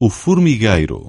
o formigueiro.